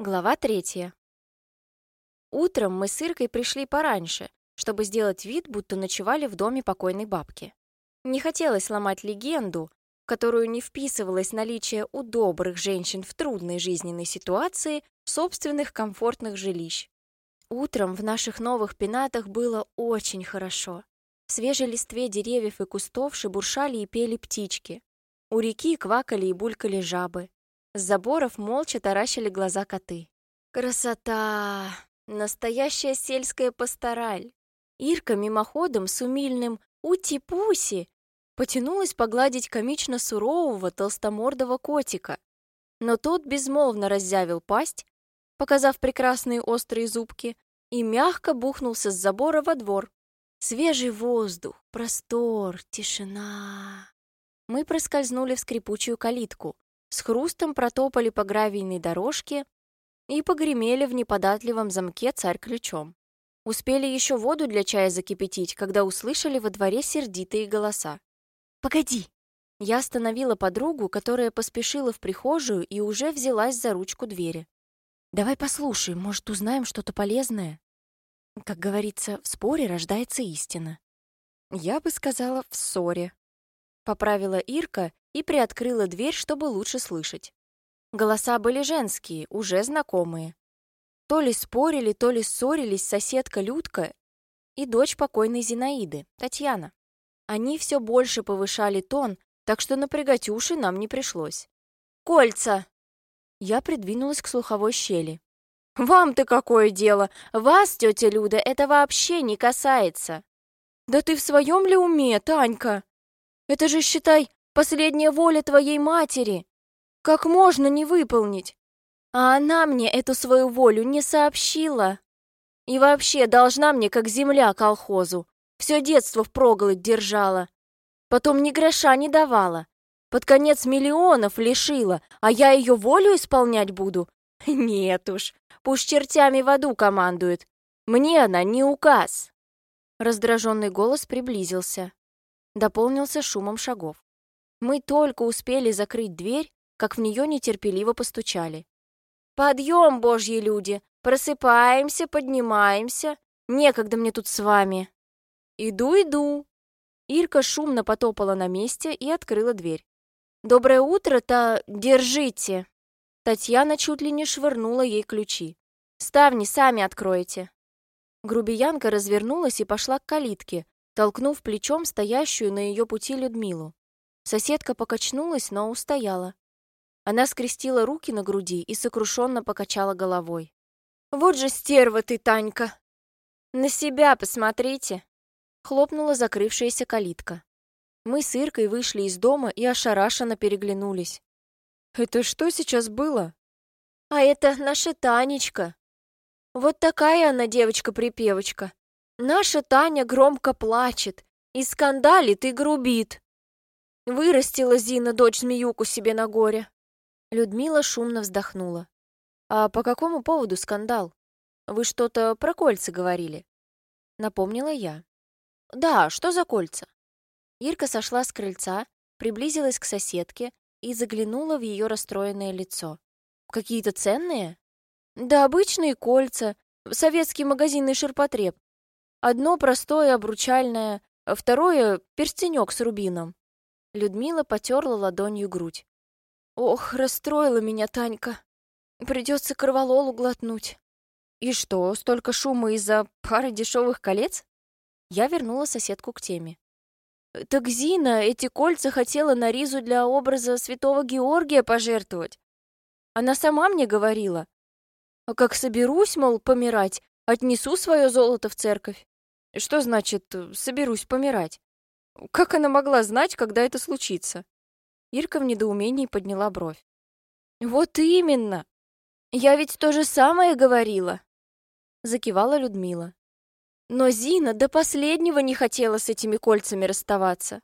Глава третья. Утром мы с Иркой пришли пораньше, чтобы сделать вид, будто ночевали в доме покойной бабки. Не хотелось ломать легенду, в которую не вписывалось наличие у добрых женщин в трудной жизненной ситуации собственных комфортных жилищ. Утром в наших новых пенатах было очень хорошо. В свежей листве деревьев и кустов шебуршали и пели птички. У реки квакали и булькали жабы. С заборов молча таращили глаза коты. Красота! Настоящая сельская пастораль. Ирка мимоходом с умильным «Ути-пуси» потянулась погладить комично сурового толстомордого котика. Но тот безмолвно раззявил пасть, показав прекрасные острые зубки, и мягко бухнулся с забора во двор. Свежий воздух, простор, тишина. Мы проскользнули в скрипучую калитку, с хрустом протопали по гравийной дорожке и погремели в неподатливом замке царь ключом. Успели еще воду для чая закипятить, когда услышали во дворе сердитые голоса. «Погоди!» Я остановила подругу, которая поспешила в прихожую и уже взялась за ручку двери. «Давай послушаем, может, узнаем что-то полезное?» Как говорится, в споре рождается истина. Я бы сказала, в ссоре. Поправила Ирка и приоткрыла дверь, чтобы лучше слышать. Голоса были женские, уже знакомые. То ли спорили, то ли ссорились соседка Людка и дочь покойной Зинаиды, Татьяна. Они все больше повышали тон, так что напрягать уши нам не пришлось. «Кольца!» Я придвинулась к слуховой щели. «Вам-то какое дело? Вас, тетя Люда, это вообще не касается!» «Да ты в своем ли уме, Танька? Это же, считай, Последняя воля твоей матери. Как можно не выполнить? А она мне эту свою волю не сообщила. И вообще должна мне, как земля колхозу. Все детство впроголодь держала. Потом ни гроша не давала. Под конец миллионов лишила, а я ее волю исполнять буду? Нет уж, пусть чертями в аду командует. Мне она не указ. Раздраженный голос приблизился. Дополнился шумом шагов. Мы только успели закрыть дверь, как в нее нетерпеливо постучали. «Подъем, божьи люди! Просыпаемся, поднимаемся! Некогда мне тут с вами!» «Иду, иду!» Ирка шумно потопала на месте и открыла дверь. «Доброе утро-то! Держите!» Татьяна чуть ли не швырнула ей ключи. «Ставни сами откройте!» Грубиянка развернулась и пошла к калитке, толкнув плечом стоящую на ее пути Людмилу. Соседка покачнулась, но устояла. Она скрестила руки на груди и сокрушенно покачала головой. «Вот же стерва ты, Танька!» «На себя посмотрите!» Хлопнула закрывшаяся калитка. Мы с Иркой вышли из дома и ошарашенно переглянулись. «Это что сейчас было?» «А это наша Танечка. Вот такая она девочка-припевочка. Наша Таня громко плачет, и скандалит, и грубит. Вырастила Зина дочь-змеюку себе на горе. Людмила шумно вздохнула. «А по какому поводу скандал? Вы что-то про кольца говорили?» Напомнила я. «Да, что за кольца?» Ирка сошла с крыльца, приблизилась к соседке и заглянула в ее расстроенное лицо. «Какие-то ценные?» «Да обычные кольца, советский магазинный ширпотреб. Одно простое обручальное, второе — перстенек с рубином. Людмила потерла ладонью грудь. «Ох, расстроила меня Танька. Придется корвалолу глотнуть». «И что, столько шума из-за пары дешевых колец?» Я вернула соседку к теме. «Так Зина эти кольца хотела на ризу для образа святого Георгия пожертвовать. Она сама мне говорила. А как соберусь, мол, помирать, отнесу свое золото в церковь. Что значит «соберусь помирать»? Как она могла знать, когда это случится? Ирка в недоумении подняла бровь. Вот именно. Я ведь то же самое говорила. Закивала Людмила. Но Зина до последнего не хотела с этими кольцами расставаться.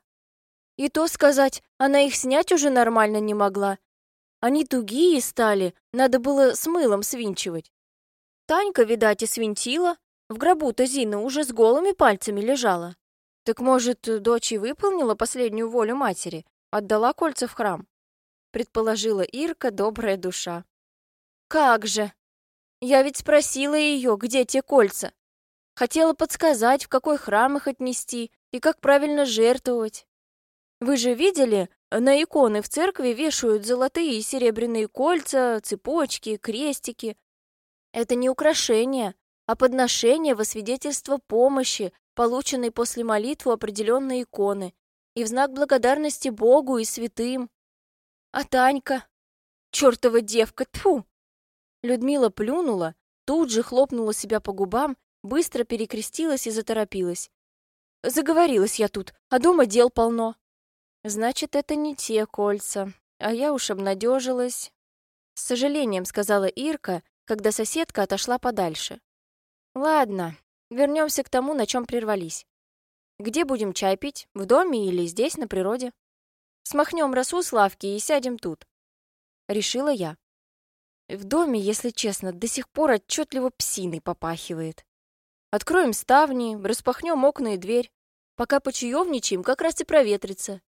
И то сказать, она их снять уже нормально не могла. Они тугие стали, надо было с мылом свинчивать. Танька, видать, и свинтила. В гробу-то Зина уже с голыми пальцами лежала. Так может, дочь и выполнила последнюю волю матери, отдала кольца в храм? Предположила Ирка, добрая душа. Как же! Я ведь спросила ее, где те кольца. Хотела подсказать, в какой храм их отнести и как правильно жертвовать. Вы же видели, на иконы в церкви вешают золотые и серебряные кольца, цепочки, крестики. Это не украшение, а подношение во свидетельство помощи, полученной после молитвы определенной иконы, и в знак благодарности Богу и святым. А Танька? Чёртова девка, тьфу! Людмила плюнула, тут же хлопнула себя по губам, быстро перекрестилась и заторопилась. Заговорилась я тут, а дома дел полно. Значит, это не те кольца, а я уж обнадежилась. С сожалением сказала Ирка, когда соседка отошла подальше. Ладно, вернемся к тому, на чем прервались. Где будем чай пить? В доме или здесь, на природе? Смахнем росу с лавки и сядем тут. Решила я. В доме, если честно, до сих пор отчетливо псиной попахивает. Откроем ставни, распахнем окна и дверь. Пока почаевничаем, как раз и проветрится.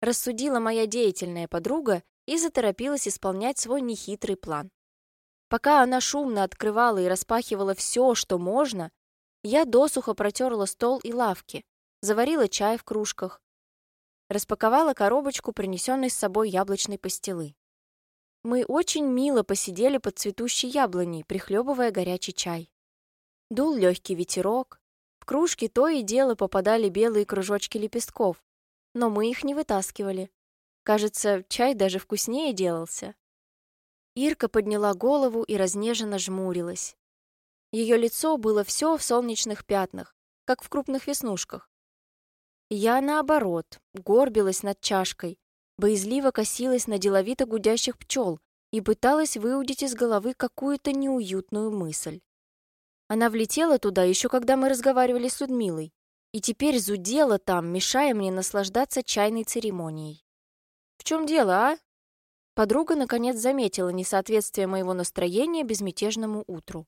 Рассудила моя деятельная подруга и заторопилась исполнять свой нехитрый план. Пока она шумно открывала и распахивала все, что можно, я досуха протерла стол и лавки, заварила чай в кружках, распаковала коробочку, принесенной с собой яблочной пастилы. Мы очень мило посидели под цветущей яблоней, прихлебывая горячий чай. Дул легкий ветерок. В кружки то и дело попадали белые кружочки лепестков, но мы их не вытаскивали. Кажется, чай даже вкуснее делался. Ирка подняла голову и разнеженно жмурилась. Ее лицо было все в солнечных пятнах, как в крупных веснушках. Я, наоборот, горбилась над чашкой, боязливо косилась на деловито гудящих пчел и пыталась выудить из головы какую-то неуютную мысль. Она влетела туда еще когда мы разговаривали с Людмилой, и теперь зудела там, мешая мне наслаждаться чайной церемонией. «В чем дело, а?» Подруга наконец заметила несоответствие моего настроения безмятежному утру.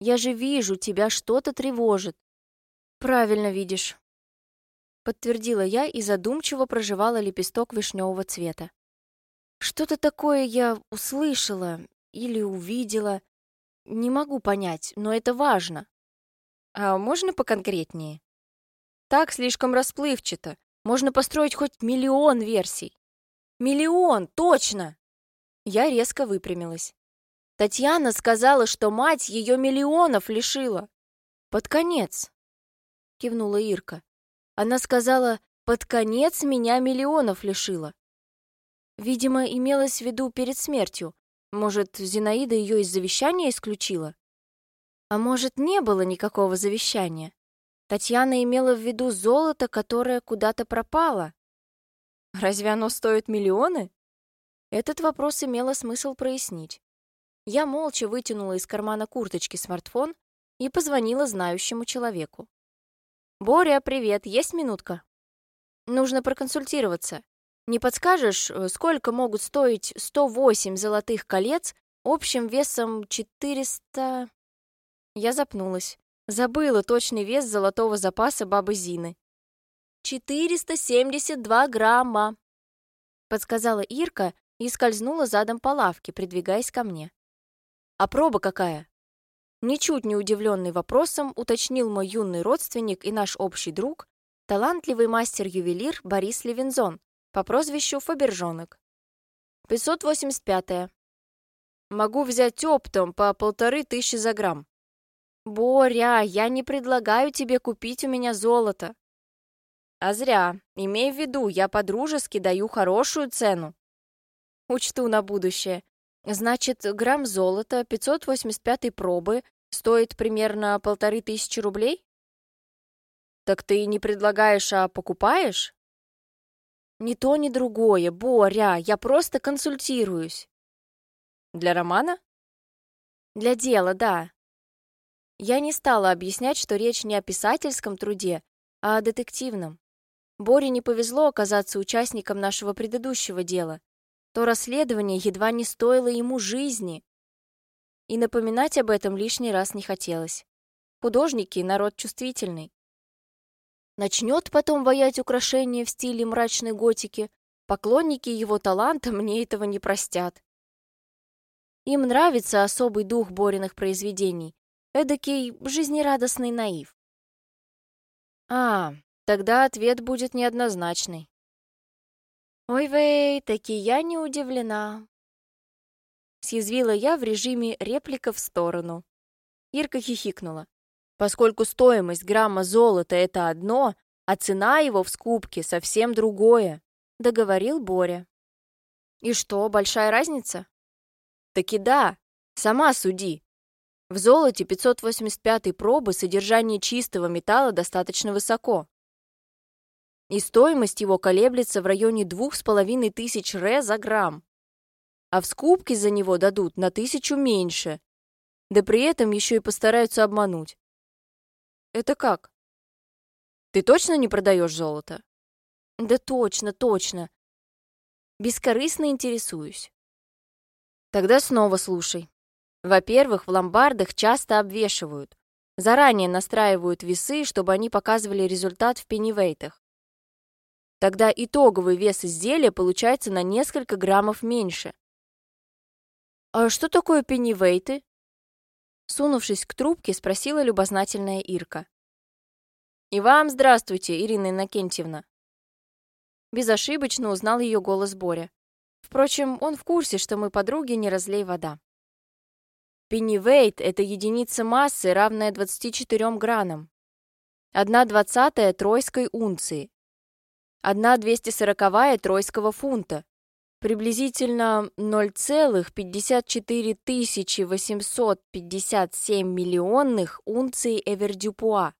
«Я же вижу, тебя что-то тревожит». «Правильно видишь подтвердила я и задумчиво прожевала лепесток вишневого цвета. Что-то такое я услышала или увидела. Не могу понять, но это важно. А можно поконкретнее? Так слишком расплывчато. Можно построить хоть миллион версий. Миллион, точно! Я резко выпрямилась. Татьяна сказала, что мать ее миллионов лишила. Под конец, кивнула Ирка. Она сказала, под конец меня миллионов лишила. Видимо, имелось в виду перед смертью. Может, Зинаида ее из завещания исключила? А может, не было никакого завещания? Татьяна имела в виду золото, которое куда-то пропало. Разве оно стоит миллионы? Этот вопрос имело смысл прояснить. Я молча вытянула из кармана курточки смартфон и позвонила знающему человеку. «Боря, привет, есть минутка?» «Нужно проконсультироваться. Не подскажешь, э, сколько могут стоить 108 золотых колец общим весом 400...» Я запнулась. Забыла точный вес золотого запаса бабы Зины. «472 грамма», — подсказала Ирка и скользнула задом по лавке, придвигаясь ко мне. «А проба какая?» Ничуть не удивленный вопросом, уточнил мой юный родственник и наш общий друг, талантливый мастер-ювелир Борис Левинзон по прозвищу Фабержонок. 585-е. Могу взять оптом по полторы тысячи за грамм. Боря, я не предлагаю тебе купить у меня золото. А зря. Имей в виду, я по-дружески даю хорошую цену. Учту на будущее. Значит, грамм золота 585 пробы стоит примерно полторы тысячи рублей? Так ты не предлагаешь, а покупаешь? Ни то, ни другое, Боря, я просто консультируюсь. Для романа? Для дела, да. Я не стала объяснять, что речь не о писательском труде, а о детективном. Боре не повезло оказаться участником нашего предыдущего дела то расследование едва не стоило ему жизни. И напоминать об этом лишний раз не хотелось. Художники — народ чувствительный. Начнет потом воять украшения в стиле мрачной готики, поклонники его таланта мне этого не простят. Им нравится особый дух Бориных произведений, эдакий жизнерадостный наив. А, тогда ответ будет неоднозначный. Ой, вей, таки я не удивлена. Съязвила я в режиме реплика в сторону. Ирка хихикнула. Поскольку стоимость грамма золота — это одно, а цена его в скупке совсем другое, договорил Боря. И что, большая разница? Таки да, сама суди. В золоте 585 пробы содержание чистого металла достаточно высоко. И стоимость его колеблется в районе двух с половиной тысяч ре за грамм. А в скупке за него дадут на тысячу меньше. Да при этом еще и постараются обмануть. Это как? Ты точно не продаешь золото? Да точно, точно. Бескорыстно интересуюсь. Тогда снова слушай. Во-первых, в ломбардах часто обвешивают. Заранее настраивают весы, чтобы они показывали результат в пеннивейтах. Тогда итоговый вес изделия получается на несколько граммов меньше. «А что такое пеннивейты?» Сунувшись к трубке, спросила любознательная Ирка. «И вам здравствуйте, Ирина Иннокентьевна!» Безошибочно узнал ее голос Боря. Впрочем, он в курсе, что мы подруги не разлей вода. Пеннивейт — это единица массы, равная 24 гранам. Одна двадцатая тройской унции. Одна двестисороковая тройского фунта. Приблизительно 0,54 857 миллионных унций Эвердюпуа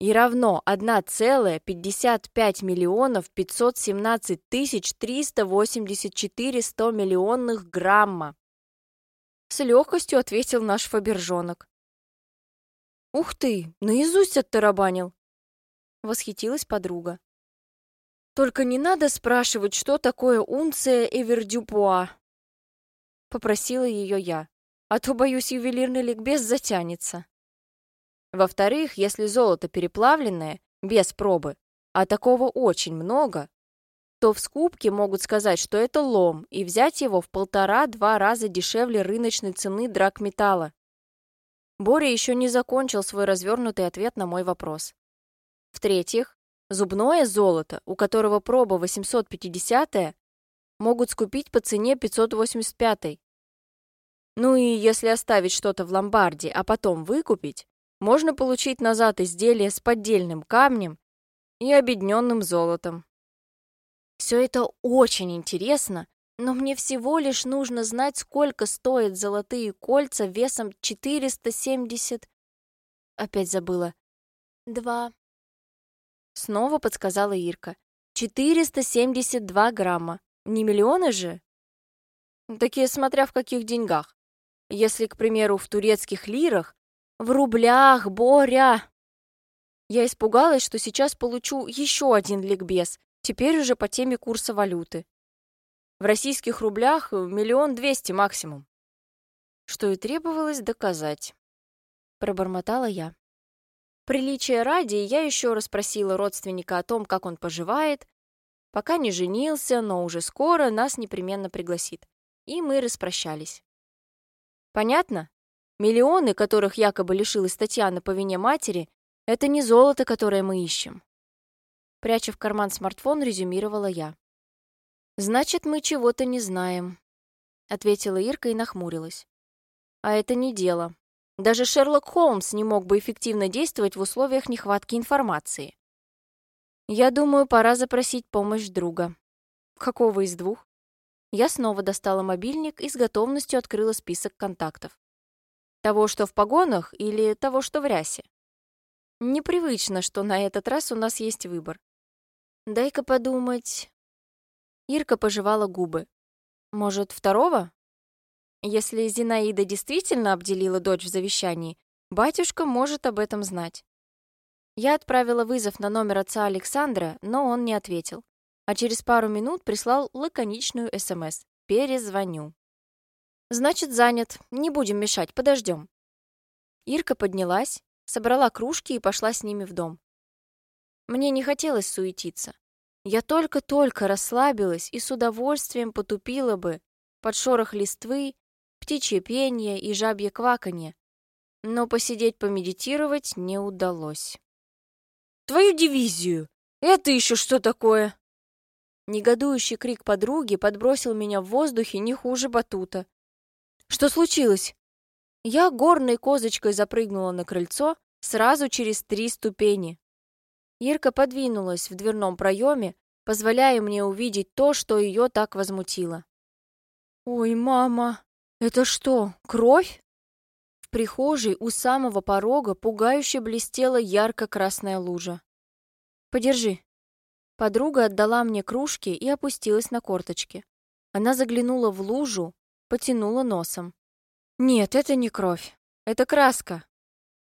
и равно 1,55 миллионов 517 тысяч 384 100 миллионных грамма. С легкостью ответил наш фабержонок. «Ух ты, наизусть оттарабанил!» Восхитилась подруга. «Только не надо спрашивать, что такое унция Эвердюпуа!» Попросила ее я, а то, боюсь, ювелирный ликбез затянется. Во-вторых, если золото переплавленное, без пробы, а такого очень много, то в скупке могут сказать, что это лом, и взять его в полтора-два раза дешевле рыночной цены драгметалла. Боря еще не закончил свой развернутый ответ на мой вопрос. В-третьих, зубное золото, у которого проба 850 могут скупить по цене 585 -й. Ну и если оставить что-то в ломбарде, а потом выкупить, можно получить назад изделие с поддельным камнем и обедненным золотом. Все это очень интересно, но мне всего лишь нужно знать, сколько стоят золотые кольца весом 470... Опять забыла. Два. Снова подсказала Ирка. 472 грамма. Не миллионы же? Такие смотря в каких деньгах. Если, к примеру, в турецких лирах, в рублях, Боря!» Я испугалась, что сейчас получу еще один ликбез, теперь уже по теме курса валюты. В российских рублях миллион двести максимум. Что и требовалось доказать. Пробормотала я. Приличия ради я еще раз спросила родственника о том, как он поживает. Пока не женился, но уже скоро нас непременно пригласит. И мы распрощались. Понятно? Миллионы, которых якобы лишилась Татьяна по вине матери, это не золото, которое мы ищем. Пряча в карман смартфон, резюмировала я. «Значит, мы чего-то не знаем», — ответила Ирка и нахмурилась. «А это не дело. Даже Шерлок Холмс не мог бы эффективно действовать в условиях нехватки информации. Я думаю, пора запросить помощь друга. Какого из двух? Я снова достала мобильник и с готовностью открыла список контактов. Того, что в погонах, или того, что в рясе? Непривычно, что на этот раз у нас есть выбор. Дай-ка подумать. Ирка пожевала губы. Может, второго? Если Зинаида действительно обделила дочь в завещании, батюшка может об этом знать. Я отправила вызов на номер отца Александра, но он не ответил. А через пару минут прислал лаконичную СМС. «Перезвоню». «Значит, занят. Не будем мешать, подождем». Ирка поднялась, собрала кружки и пошла с ними в дом. Мне не хотелось суетиться. Я только-только расслабилась и с удовольствием потупила бы под шорох листвы птичье пение и жабье кваканье. Но посидеть помедитировать не удалось. «Твою дивизию! Это еще что такое?» Негодующий крик подруги подбросил меня в воздухе не хуже батута. «Что случилось?» Я горной козочкой запрыгнула на крыльцо сразу через три ступени. Ирка подвинулась в дверном проеме, позволяя мне увидеть то, что ее так возмутило. «Ой, мама, это что, кровь?» В прихожей у самого порога пугающе блестела ярко-красная лужа. «Подержи». Подруга отдала мне кружки и опустилась на корточки. Она заглянула в лужу, потянула носом. «Нет, это не кровь. Это краска.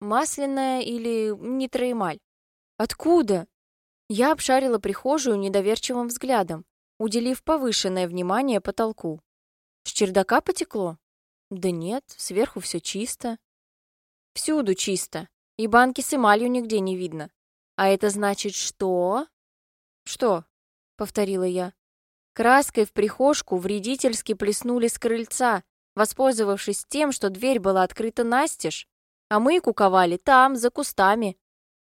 Масляная или нитроэмаль. Откуда?» Я обшарила прихожую недоверчивым взглядом, уделив повышенное внимание потолку. С чердака потекло? Да нет, сверху все чисто. Всюду чисто, и банки с эмалью нигде не видно. А это значит что? Что? Повторила я. Краской в прихожку вредительски плеснули с крыльца, воспользовавшись тем, что дверь была открыта настежь, а мы куковали там, за кустами.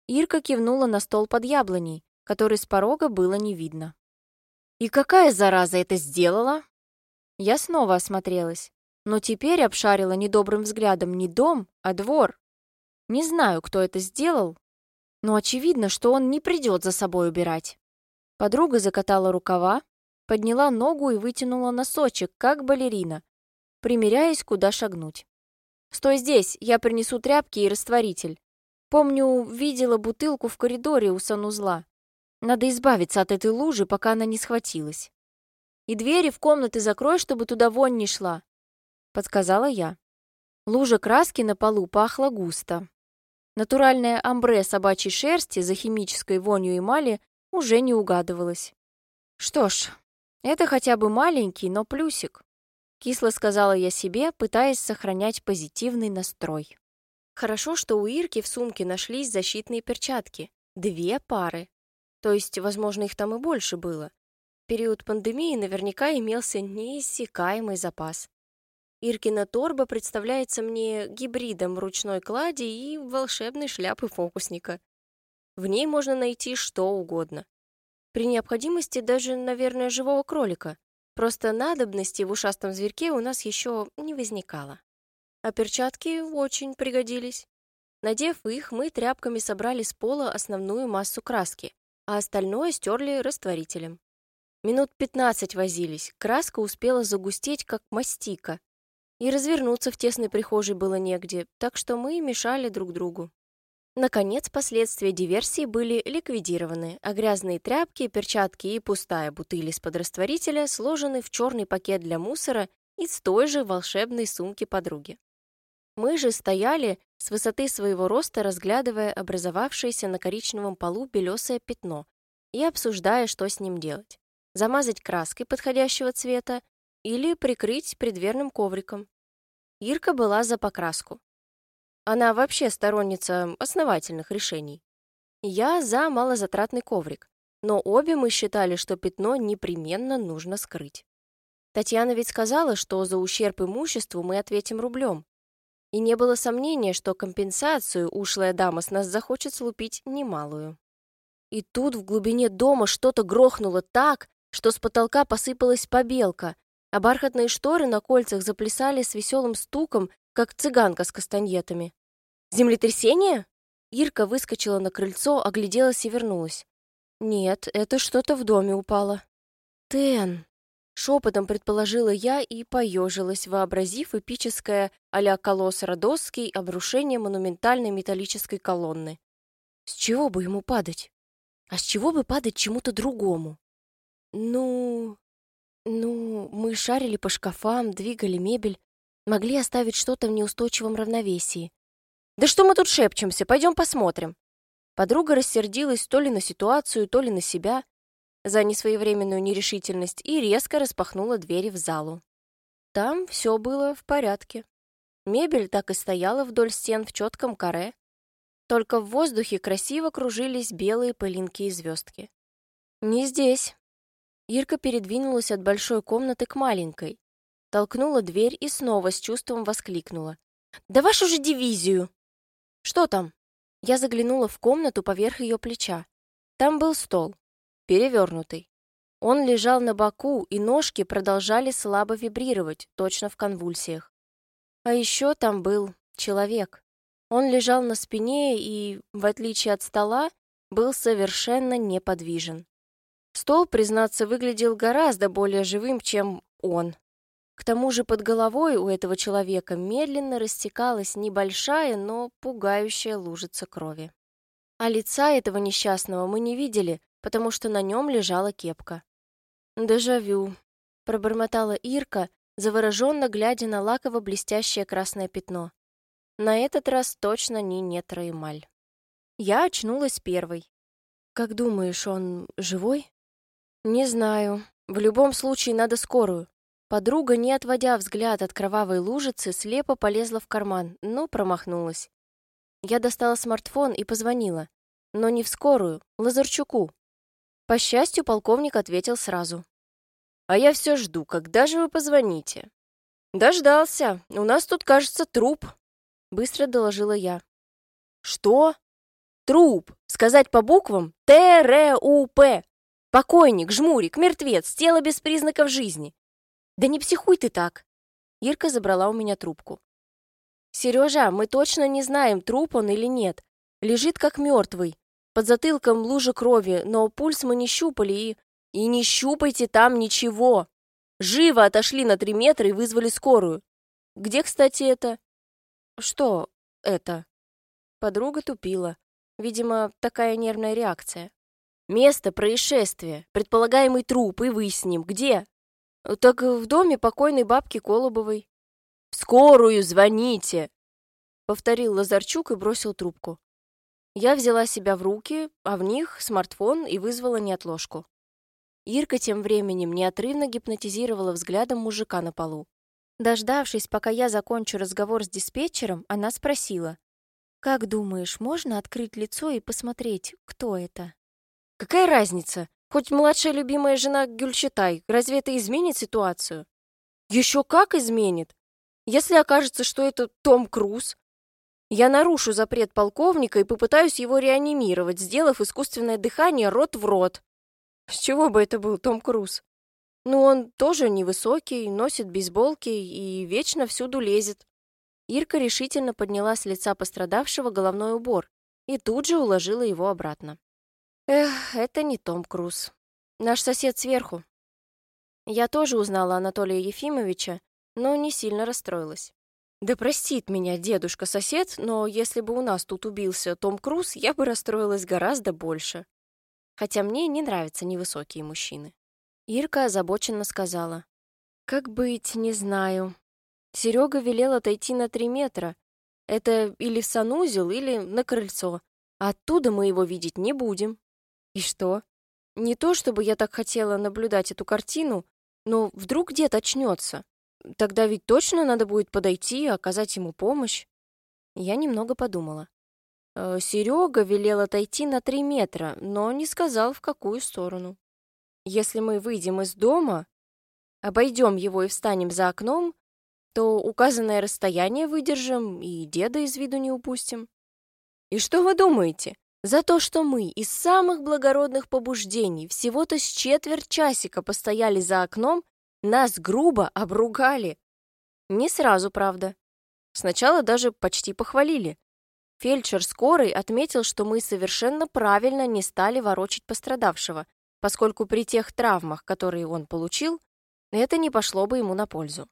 Ирка кивнула на стол под яблоней, который с порога было не видно. «И какая зараза это сделала?» Я снова осмотрелась, но теперь обшарила недобрым взглядом не дом, а двор. Не знаю, кто это сделал, но очевидно, что он не придет за собой убирать. Подруга закатала рукава, подняла ногу и вытянула носочек, как балерина, примеряясь, куда шагнуть. «Стой здесь, я принесу тряпки и растворитель. Помню, видела бутылку в коридоре у санузла. Надо избавиться от этой лужи, пока она не схватилась. И двери в комнаты закрой, чтобы туда вонь не шла, подсказала я. Лужа краски на полу пахла густо. Натуральное амбре собачьей шерсти за химической вонью эмали уже не угадывалось. Что ж, это хотя бы маленький, но плюсик. Кисло сказала я себе, пытаясь сохранять позитивный настрой. Хорошо, что у Ирки в сумке нашлись защитные перчатки. Две пары. То есть, возможно, их там и больше было. В период пандемии наверняка имелся неиссякаемый запас. Иркина торба представляется мне гибридом ручной клади и волшебной шляпы фокусника. В ней можно найти что угодно. При необходимости даже, наверное, живого кролика. Просто надобности в ушастом зверьке у нас еще не возникало. А перчатки очень пригодились. Надев их, мы тряпками собрали с пола основную массу краски, а остальное стерли растворителем. Минут пятнадцать возились, краска успела загустеть, как мастика. И развернуться в тесной прихожей было негде, так что мы мешали друг другу. Наконец, последствия диверсии были ликвидированы, а грязные тряпки, перчатки и пустая бутыль из-под растворителя сложены в черный пакет для мусора из той же волшебной сумки подруги. Мы же стояли с высоты своего роста, разглядывая образовавшееся на коричневом полу белесое пятно и обсуждая, что с ним делать. Замазать краской подходящего цвета или прикрыть предверным ковриком. Ирка была за покраску. Она вообще сторонница основательных решений. Я за малозатратный коврик, но обе мы считали, что пятно непременно нужно скрыть. Татьяна ведь сказала, что за ущерб имуществу мы ответим рублем. И не было сомнения, что компенсацию ушлая дама с нас захочет слупить немалую. И тут в глубине дома что-то грохнуло так, что с потолка посыпалась побелка, а бархатные шторы на кольцах заплясали с веселым стуком, как цыганка с кастаньетами. «Землетрясение?» Ирка выскочила на крыльцо, огляделась и вернулась. «Нет, это что-то в доме упало». «Тен!» Шепотом предположила я и поежилась, вообразив эпическое а-ля колосс Родосский обрушение монументальной металлической колонны. С чего бы ему падать? А с чего бы падать чему-то другому? Ну... Ну, мы шарили по шкафам, двигали мебель, могли оставить что-то в неустойчивом равновесии. Да что мы тут шепчемся, пойдем посмотрим. Подруга рассердилась то ли на ситуацию, то ли на себя, за несвоевременную нерешительность и резко распахнула двери в залу. Там все было в порядке. Мебель так и стояла вдоль стен в четком каре, только в воздухе красиво кружились белые пылинки и звездки. «Не здесь». Ирка передвинулась от большой комнаты к маленькой. толкнула дверь и снова с чувством воскликнула. «Да вашу же дивизию!» «Что там?» Я заглянула в комнату поверх ее плеча. Там был стол, перевернутый. Он лежал на боку, и ножки продолжали слабо вибрировать, точно в конвульсиях. А еще там был человек. Он лежал на спине и, в отличие от стола, был совершенно неподвижен. Стол, признаться, выглядел гораздо более живым, чем он. К тому же под головой у этого человека медленно растекалась небольшая, но пугающая лужица крови. А лица этого несчастного мы не видели, потому что на нем лежала кепка. «Дежавю», — пробормотала Ирка, завороженно глядя на лаково-блестящее красное пятно. На этот раз точно не нетроэмаль. Я очнулась первой. «Как думаешь, он живой?» «Не знаю. В любом случае надо скорую». Подруга, не отводя взгляд от кровавой лужицы, слепо полезла в карман, но промахнулась. Я достала смартфон и позвонила. Но не в скорую, Лазарчуку. По счастью, полковник ответил сразу. «А я все жду, когда же вы позвоните?» «Дождался. У нас тут, кажется, труп», — быстро доложила я. «Что?» «Труп. Сказать по буквам? Т-Р-У-П. Покойник, жмурик, мертвец, тело без признаков жизни. Да не психуй ты так!» Ирка забрала у меня трубку. «Сережа, мы точно не знаем, труп он или нет. Лежит как мертвый. Под затылком лужа крови, но пульс мы не щупали и... И не щупайте там ничего! Живо отошли на три метра и вызвали скорую. Где, кстати, это?» «Что это?» Подруга тупила. Видимо, такая нервная реакция. «Место происшествия. Предполагаемый труп. И выясним, где?» «Так в доме покойной бабки Колобовой». «В скорую звоните!» Повторил Лазарчук и бросил трубку. Я взяла себя в руки, а в них смартфон и вызвала неотложку. Ирка тем временем неотрывно гипнотизировала взглядом мужика на полу. Дождавшись, пока я закончу разговор с диспетчером, она спросила. «Как думаешь, можно открыть лицо и посмотреть, кто это?» «Какая разница? Хоть младшая любимая жена Гюльчатай, разве это изменит ситуацию? Еще как изменит. Если окажется, что это Том Круз, я нарушу запрет полковника и попытаюсь его реанимировать, сделав искусственное дыхание рот в рот. С чего бы это был Том Круз? Ну, он тоже невысокий, носит бейсболки и вечно всюду лезет. Ирка решительно подняла с лица пострадавшего головной убор и тут же уложила его обратно. Эх, это не Том Круз. Наш сосед сверху. Я тоже узнала Анатолия Ефимовича, но не сильно расстроилась. Да простит меня дедушка-сосед, но если бы у нас тут убился Том Круз, я бы расстроилась гораздо больше. Хотя мне не нравятся невысокие мужчины. Ирка озабоченно сказала. «Как быть, не знаю. Серега велел отойти на три метра. Это или в санузел, или на крыльцо. Оттуда мы его видеть не будем. И что? Не то, чтобы я так хотела наблюдать эту картину, но вдруг дед очнется. Тогда ведь точно надо будет подойти и оказать ему помощь. Я немного подумала. Э, Серега велел отойти на три метра, но не сказал, в какую сторону. Если мы выйдем из дома, обойдем его и встанем за окном, то указанное расстояние выдержим и деда из виду не упустим. И что вы думаете? За то, что мы из самых благородных побуждений всего-то с четверть часика постояли за окном, нас грубо обругали. Не сразу, правда. Сначала даже почти похвалили. Фельдшер скорой отметил, что мы совершенно правильно не стали ворочить пострадавшего, поскольку при тех травмах, которые он получил, это не пошло бы ему на пользу.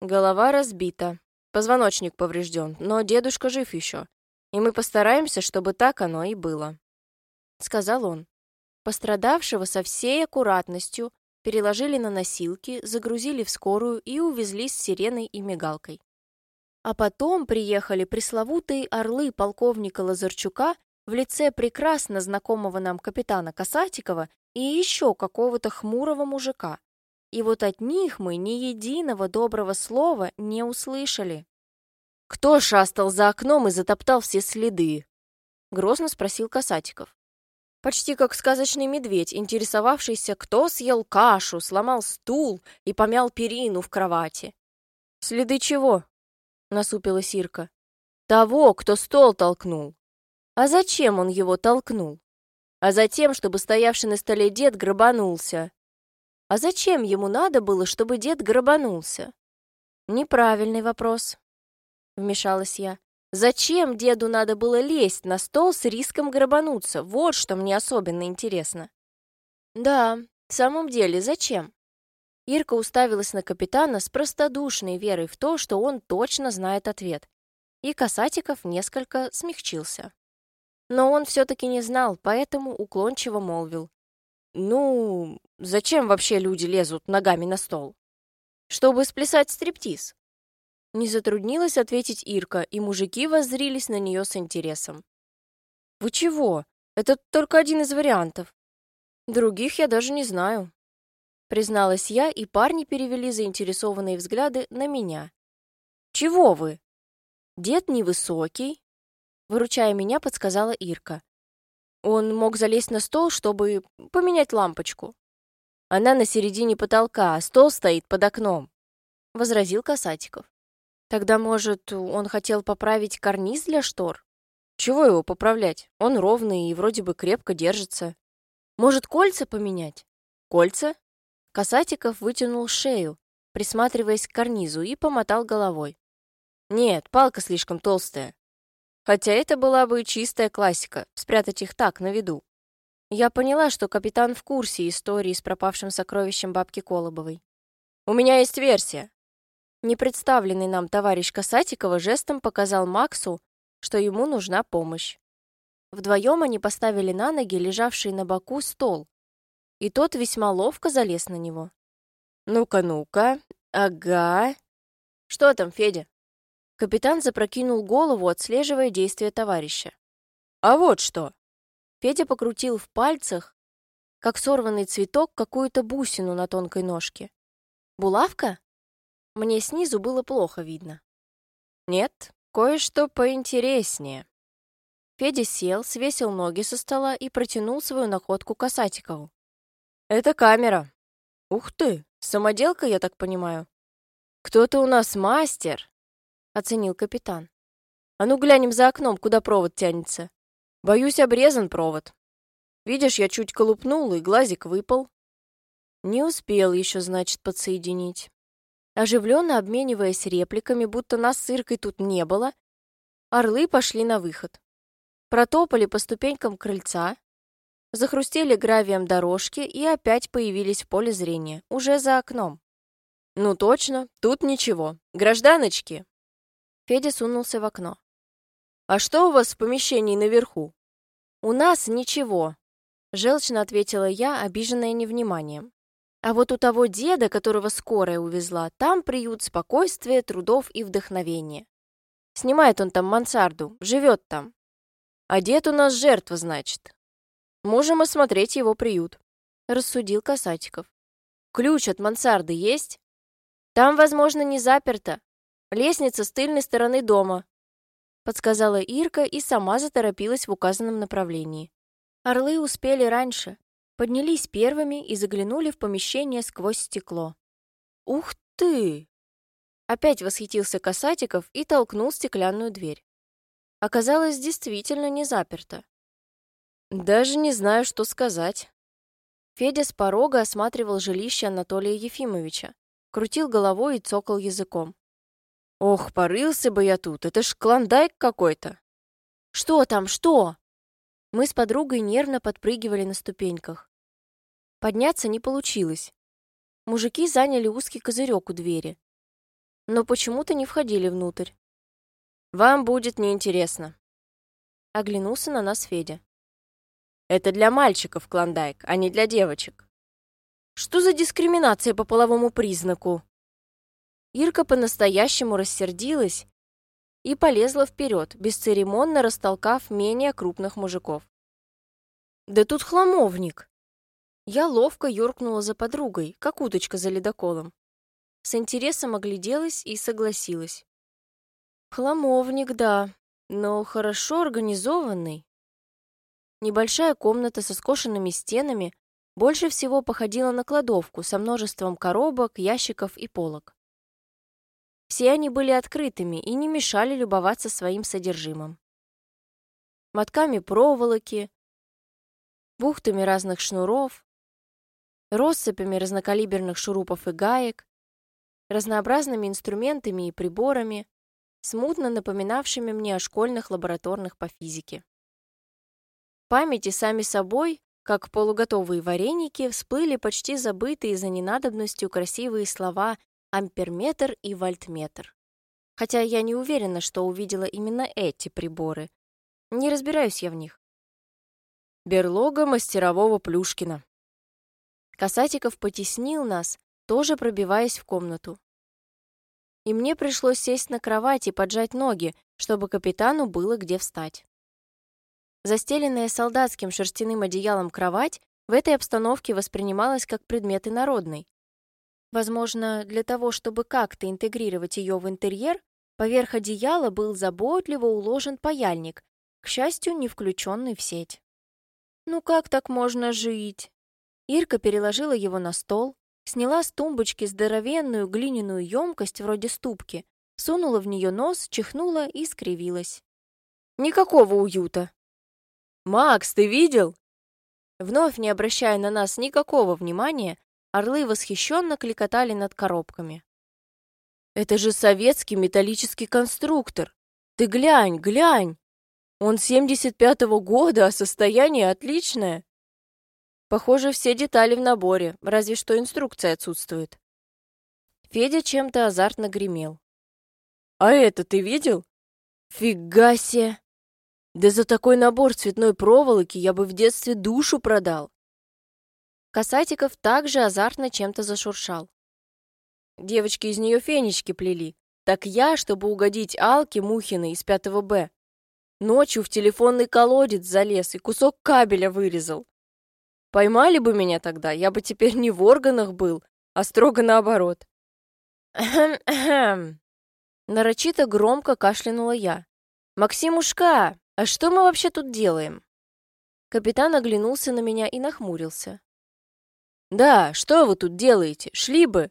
Голова разбита, позвоночник поврежден, но дедушка жив еще и мы постараемся, чтобы так оно и было», — сказал он. Пострадавшего со всей аккуратностью переложили на носилки, загрузили в скорую и увезли с сиреной и мигалкой. А потом приехали пресловутые орлы полковника Лазарчука в лице прекрасно знакомого нам капитана Касатикова и еще какого-то хмурого мужика. И вот от них мы ни единого доброго слова не услышали. «Кто шастал за окном и затоптал все следы?» — грозно спросил Касатиков. Почти как сказочный медведь, интересовавшийся, кто съел кашу, сломал стул и помял перину в кровати. «Следы чего?» — насупила Сирка. «Того, кто стол толкнул». «А зачем он его толкнул?» «А затем, чтобы стоявший на столе дед грабанулся». «А зачем ему надо было, чтобы дед грабанулся?» «Неправильный вопрос», — вмешалась я. Зачем деду надо было лезть на стол с риском грабануться? Вот что мне особенно интересно. Да, в самом деле, зачем? Ирка уставилась на капитана с простодушной верой в то, что он точно знает ответ. И Касатиков несколько смягчился. Но он все-таки не знал, поэтому уклончиво молвил. «Ну, зачем вообще люди лезут ногами на стол? Чтобы сплясать стриптиз. Не затруднилась ответить Ирка, и мужики воззрились на нее с интересом. «Вы чего? Это только один из вариантов. Других я даже не знаю», — призналась я, и парни перевели заинтересованные взгляды на меня. «Чего вы?» «Дед невысокий», — выручая меня, подсказала Ирка. Он мог залезть на стол, чтобы поменять лампочку. Она на середине потолка, а стол стоит под окном, — возразил Касатиков. Тогда, может, он хотел поправить карниз для штор? Чего его поправлять? Он ровный и вроде бы крепко держится. Может, кольца поменять? Кольца? Касатиков вытянул шею, присматриваясь к карнизу, и помотал головой. Нет, палка слишком толстая. Хотя это была бы чистая классика, спрятать их так, на виду. Я поняла, что капитан в курсе истории с пропавшим сокровищем бабки Колобовой. «У меня есть версия», Непредставленный нам товарищ Касатикова жестом показал Максу, что ему нужна помощь. Вдвоем они поставили на ноги лежавший на боку стол, и тот весьма ловко залез на него. «Ну-ка, ну-ка, ага. Что там, Федя?» Капитан запрокинул голову, отслеживая действия товарища. «А вот что!» Федя покрутил в пальцах, как сорванный цветок, какую-то бусину на тонкой ножке. «Булавка?» Мне снизу было плохо видно. Нет, кое-что поинтереснее. Федя сел, свесил ноги со стола и протянул свою находку Касатикову. «Это камера. Ух ты, самоделка, я так понимаю. Кто-то у нас мастер», — оценил капитан. «А ну глянем за окном, куда провод тянется. Боюсь, обрезан провод. Видишь, я чуть колупнул, и глазик выпал. Не успел еще, значит, подсоединить. Оживленно обмениваясь репликами, будто нас с Иркой тут не было, орлы пошли на выход. Протопали по ступенькам крыльца, захрустели гравием дорожки и опять появились в поле зрения, уже за окном. «Ну точно, тут ничего. Гражданочки!» Федя сунулся в окно. «А что у вас в помещении наверху?» «У нас ничего», — желчно ответила я, обиженная невниманием. А вот у того деда, которого скорая увезла, там приют спокойствия, трудов и вдохновения. Снимает он там мансарду, живет там. А дед у нас жертва, значит. Можем осмотреть его приют, рассудил Касатиков. Ключ от мансарды есть? Там, возможно, не заперто. Лестница с тыльной стороны дома, подсказала Ирка и сама заторопилась в указанном направлении. Орлы успели раньше, поднялись первыми и заглянули в помещение сквозь стекло. «Ух ты!» Опять восхитился Касатиков и толкнул стеклянную дверь. Оказалось, действительно не заперто. «Даже не знаю, что сказать». Федя с порога осматривал жилище Анатолия Ефимовича, крутил головой и цокал языком. «Ох, порылся бы я тут, это ж клондайк какой-то!» «Что там, что?» Мы с подругой нервно подпрыгивали на ступеньках. Подняться не получилось. Мужики заняли узкий козырек у двери. Но почему-то не входили внутрь. «Вам будет неинтересно», — оглянулся на нас Федя. «Это для мальчиков, Клондайк, а не для девочек». «Что за дискриминация по половому признаку?» Ирка по-настоящему рассердилась и полезла вперед, бесцеремонно растолкав менее крупных мужиков. «Да тут хламовник!» Я ловко юркнула за подругой, как уточка за ледоколом. С интересом огляделась и согласилась. Хламовник, да, но хорошо организованный. Небольшая комната со скошенными стенами больше всего походила на кладовку со множеством коробок, ящиков и полок. Все они были открытыми и не мешали любоваться своим содержимым. Мотками проволоки, бухтами разных шнуров, россыпями разнокалиберных шурупов и гаек, разнообразными инструментами и приборами, смутно напоминавшими мне о школьных лабораторных по физике. В памяти сами собой, как полуготовые вареники, всплыли почти забытые за ненадобностью красивые слова амперметр и вольтметр. Хотя я не уверена, что увидела именно эти приборы. Не разбираюсь я в них. Берлога мастерового Плюшкина. Касатиков потеснил нас, тоже пробиваясь в комнату. И мне пришлось сесть на кровать и поджать ноги, чтобы капитану было где встать. Застеленная солдатским шерстяным одеялом кровать в этой обстановке воспринималась как предмет инородный. Возможно, для того, чтобы как-то интегрировать ее в интерьер, поверх одеяла был заботливо уложен паяльник, к счастью, не включенный в сеть. «Ну как так можно жить?» Ирка переложила его на стол, сняла с тумбочки здоровенную глиняную емкость вроде ступки, сунула в нее нос, чихнула и скривилась. «Никакого уюта!» «Макс, ты видел?» Вновь не обращая на нас никакого внимания, орлы восхищенно кликотали над коробками. «Это же советский металлический конструктор! Ты глянь, глянь! Он 75-го года, а состояние отличное!» Похоже, все детали в наборе, разве что инструкция отсутствует. Федя чем-то азартно гремел. «А это ты видел? Фига себе! Да за такой набор цветной проволоки я бы в детстве душу продал!» Касатиков также азартно чем-то зашуршал. Девочки из нее фенечки плели. Так я, чтобы угодить Алке Мухиной из 5 Б, ночью в телефонный колодец залез и кусок кабеля вырезал. Поймали бы меня тогда, я бы теперь не в органах был, а строго наоборот. Нарочито громко кашлянула я. «Максимушка, а что мы вообще тут делаем?» Капитан оглянулся на меня и нахмурился. «Да, что вы тут делаете? Шли бы!»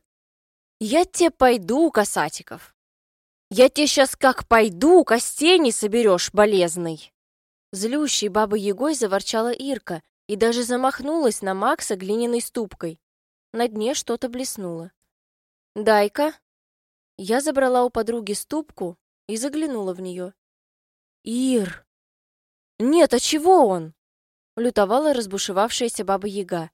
«Я тебе пойду, Касатиков!» «Я тебе сейчас как пойду, костей не соберешь, болезный!» Злющей бабой Егой заворчала Ирка, и даже замахнулась на Макса глиняной ступкой. На дне что-то блеснуло. «Дай-ка!» Я забрала у подруги ступку и заглянула в нее. «Ир!» «Нет, а чего он?» Лютовала разбушевавшаяся баба-яга.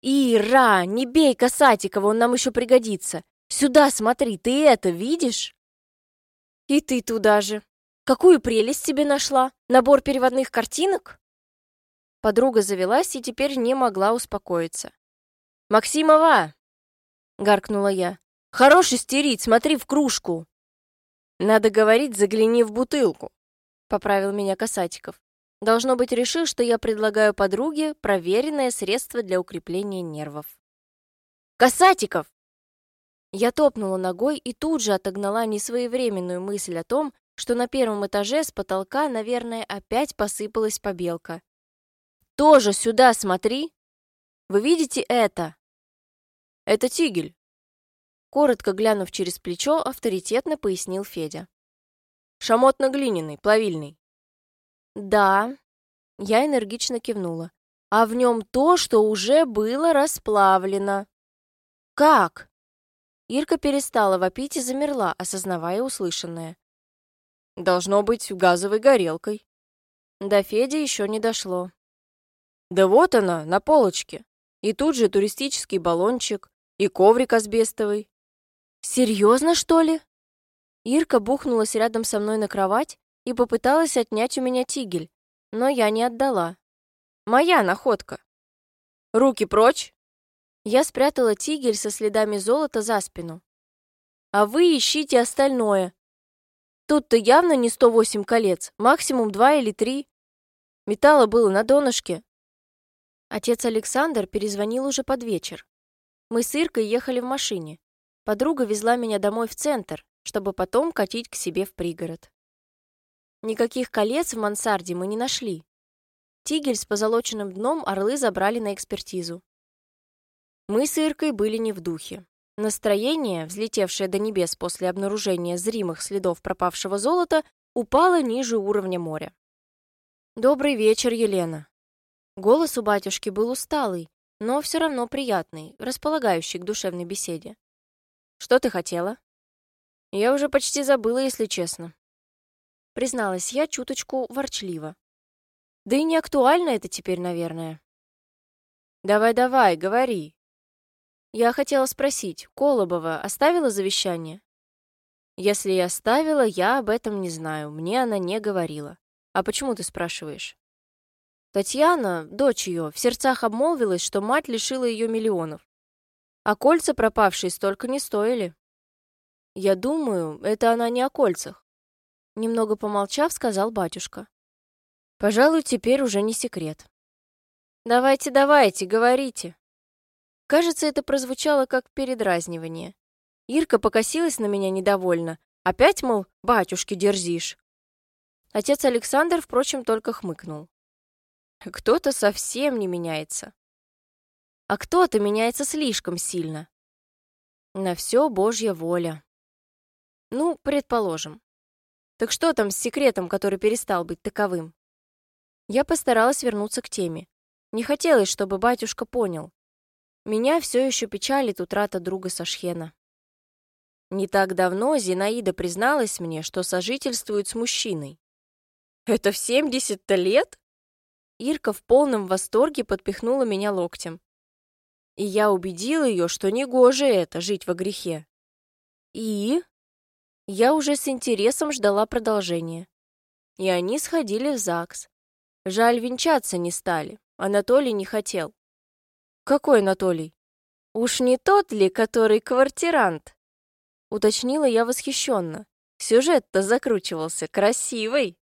«Ира, не бей Касатикова, он нам еще пригодится! Сюда смотри, ты это видишь?» «И ты туда же! Какую прелесть тебе нашла? Набор переводных картинок?» Подруга завелась и теперь не могла успокоиться. «Максимова!» — гаркнула я. «Хорош истерить, смотри в кружку!» «Надо говорить, загляни в бутылку», — поправил меня Касатиков. Должно быть, решил, что я предлагаю подруге проверенное средство для укрепления нервов. «Касатиков!» Я топнула ногой и тут же отогнала несвоевременную мысль о том, что на первом этаже с потолка, наверное, опять посыпалась побелка. Тоже сюда смотри. Вы видите это? Это тигель. Коротко глянув через плечо, авторитетно пояснил Федя. Шамотно-глиняный, плавильный. Да. Я энергично кивнула. А в нем то, что уже было расплавлено. Как? Ирка перестала вопить и замерла, осознавая услышанное. Должно быть газовой горелкой. До Феди еще не дошло. Да вот она, на полочке. И тут же туристический баллончик, и коврик асбестовый. Серьезно, что ли? Ирка бухнулась рядом со мной на кровать и попыталась отнять у меня тигель, но я не отдала. Моя находка. Руки прочь. Я спрятала тигель со следами золота за спину. А вы ищите остальное. Тут-то явно не 108 колец, максимум 2 или 3. Металла было на донышке, Отец Александр перезвонил уже под вечер. Мы с Иркой ехали в машине. Подруга везла меня домой в центр, чтобы потом катить к себе в пригород. Никаких колец в мансарде мы не нашли. Тигель с позолоченным дном орлы забрали на экспертизу. Мы с Иркой были не в духе. Настроение, взлетевшее до небес после обнаружения зримых следов пропавшего золота, упало ниже уровня моря. «Добрый вечер, Елена». Голос у батюшки был усталый, но все равно приятный, располагающий к душевной беседе. «Что ты хотела?» «Я уже почти забыла, если честно». Призналась я чуточку ворчливо. Да и не актуально это теперь, наверное. «Давай-давай, говори». Я хотела спросить, Колобова оставила завещание? Если я оставила, я об этом не знаю, мне она не говорила. А почему ты спрашиваешь? Татьяна, дочь ее, в сердцах обмолвилась, что мать лишила ее миллионов. А кольца пропавшие столько не стоили. Я думаю, это она не о кольцах. Немного помолчав, сказал батюшка. Пожалуй, теперь уже не секрет. Давайте, давайте, говорите. Кажется, это прозвучало как передразнивание. Ирка покосилась на меня недовольно. Опять, мол, батюшки дерзишь. Отец Александр, впрочем, только хмыкнул. Кто-то совсем не меняется. А кто-то меняется слишком сильно. На все Божья воля. Ну, предположим. Так что там с секретом, который перестал быть таковым? Я постаралась вернуться к теме. Не хотелось, чтобы батюшка понял. Меня все еще печалит утрата друга Сашхена. Не так давно Зинаида призналась мне, что сожительствует с мужчиной. «Это в 70-то лет?» Ирка в полном восторге подпихнула меня локтем. И я убедила ее, что негоже это, жить во грехе. И? Я уже с интересом ждала продолжения. И они сходили в ЗАГС. Жаль, венчаться не стали. Анатолий не хотел. Какой Анатолий? Уж не тот ли, который квартирант? Уточнила я восхищенно. Сюжет-то закручивался красивый.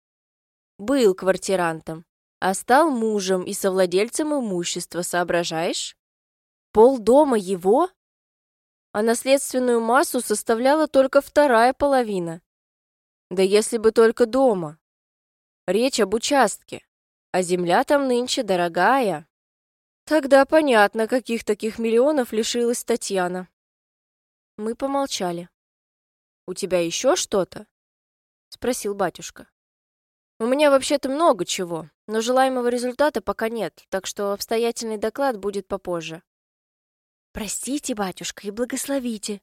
Был квартирантом, а стал мужем и совладельцем имущества, соображаешь? Пол дома его? А наследственную массу составляла только вторая половина. Да если бы только дома. Речь об участке, а земля там нынче дорогая. Тогда понятно, каких таких миллионов лишилась Татьяна. Мы помолчали. «У тебя еще что-то?» — спросил батюшка. У меня вообще-то много чего, но желаемого результата пока нет, так что обстоятельный доклад будет попозже. Простите, батюшка, и благословите.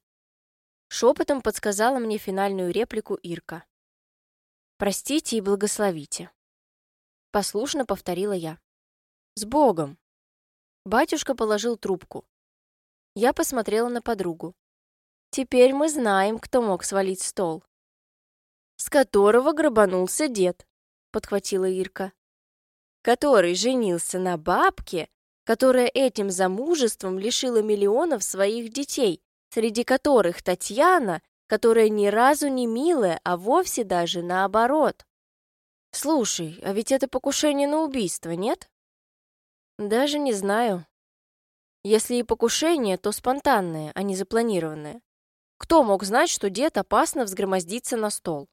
Шепотом подсказала мне финальную реплику Ирка. Простите и благословите. Послушно повторила я. С Богом. Батюшка положил трубку. Я посмотрела на подругу. Теперь мы знаем, кто мог свалить стол. С которого грабанулся дед подхватила Ирка. Который женился на бабке, которая этим замужеством лишила миллионов своих детей, среди которых Татьяна, которая ни разу не милая, а вовсе даже наоборот. Слушай, а ведь это покушение на убийство, нет? Даже не знаю. Если и покушение, то спонтанное, а не запланированное. Кто мог знать, что дед опасно взгромоздиться на стол?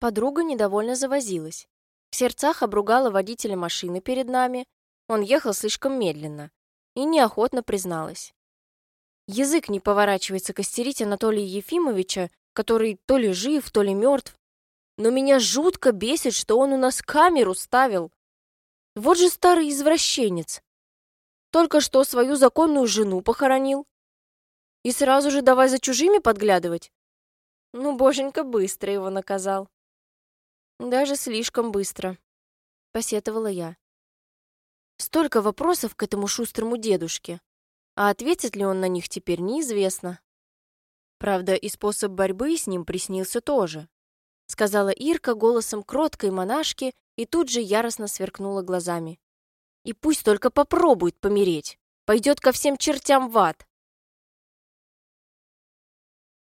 Подруга недовольно завозилась. В сердцах обругала водителя машины перед нами. Он ехал слишком медленно. И неохотно призналась. Язык не поворачивается костерить Анатолия Ефимовича, который то ли жив, то ли мертв. Но меня жутко бесит, что он у нас камеру ставил. Вот же старый извращенец. Только что свою законную жену похоронил. И сразу же давай за чужими подглядывать. Ну, боженька быстро его наказал. Даже слишком быстро, посетовала я. Столько вопросов к этому шустрому дедушке, а ответит ли он на них теперь неизвестно. Правда, и способ борьбы с ним приснился тоже, сказала Ирка голосом кроткой монашки и тут же яростно сверкнула глазами. И пусть только попробует помереть, пойдет ко всем чертям в ад.